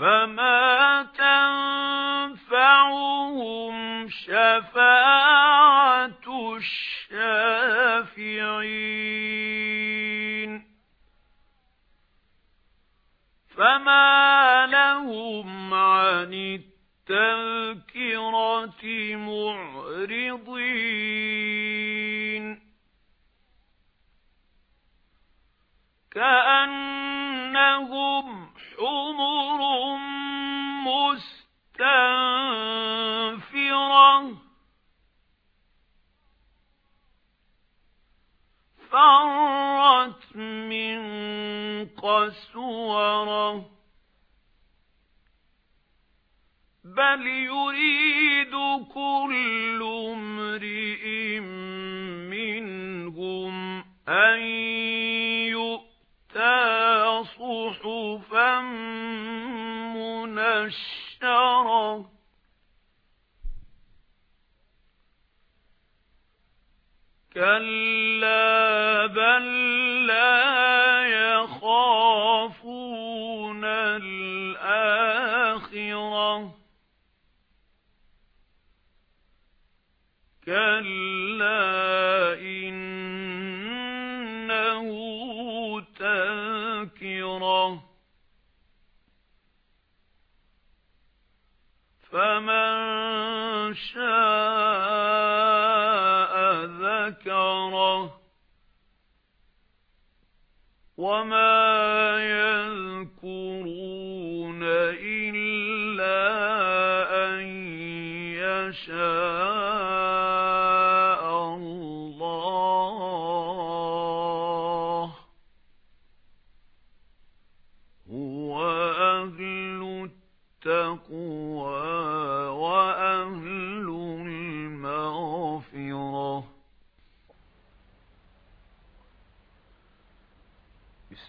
فما تنفعهم شفاعة الشافعين فما لهم عن التذكرة معرضين كأنهم مستنفرة. فرت من قسورة. بل يريد كل امرئ منهم أن كلا بل لا يخافون الآخرة كلا إنه تذكرة فمن شاء وما يذكرون إلا أن يشاء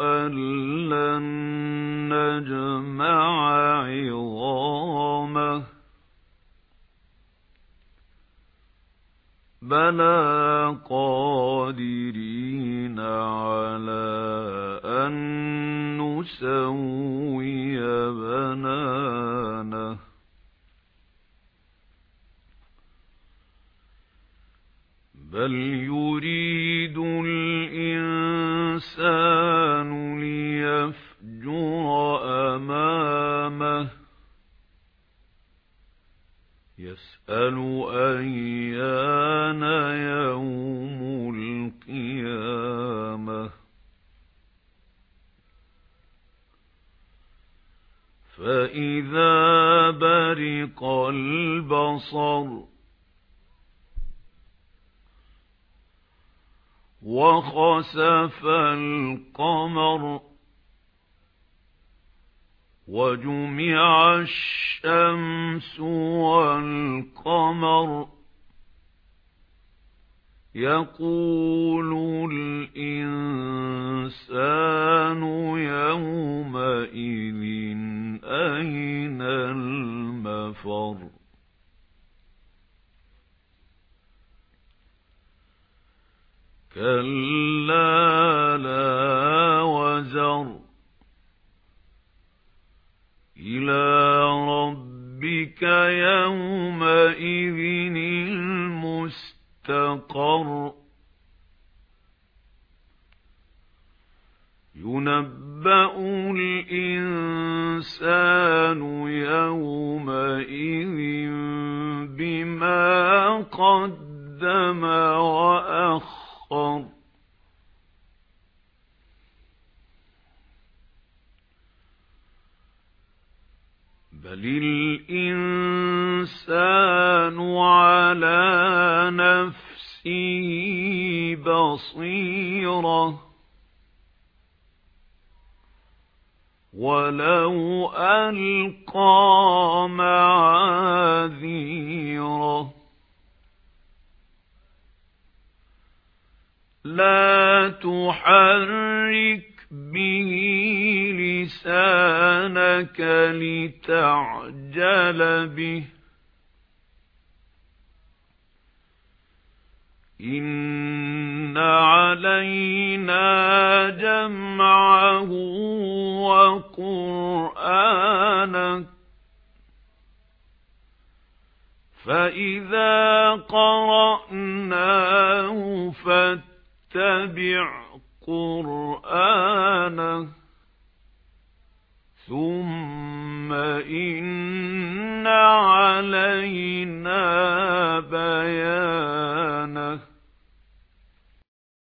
أن لن نجمع عظامه. بلى قادرين على أن نسوي بنانه. بل يريد يسأل أيان يوم القيامة. فإذا برق البصر وخسف القمر وجمع الشمس والقمر. يقول الإنسان يومئذ أين المفر؟ كلا ينبأ الإنسان يومئذ بما قدم وأخر. بل الإنسان على نفسه بَصِيرًا وَلَوْ أَلْقَى مَعَاذِيرَهُ لَا تُحَرِّكْ بِهِ لِسَانَكَ لِتَعْجَلَ بِهِ إِنَّ عَلَيْنَا جَمْعَهُ وَقُرْآنَهُ فَإِذَا قَرَأْنَاهُ فَاتَّبِعْ قُرْآنَهُ ثُمَّ إِنَّ عَلَيْنَا بَيَانَهُ.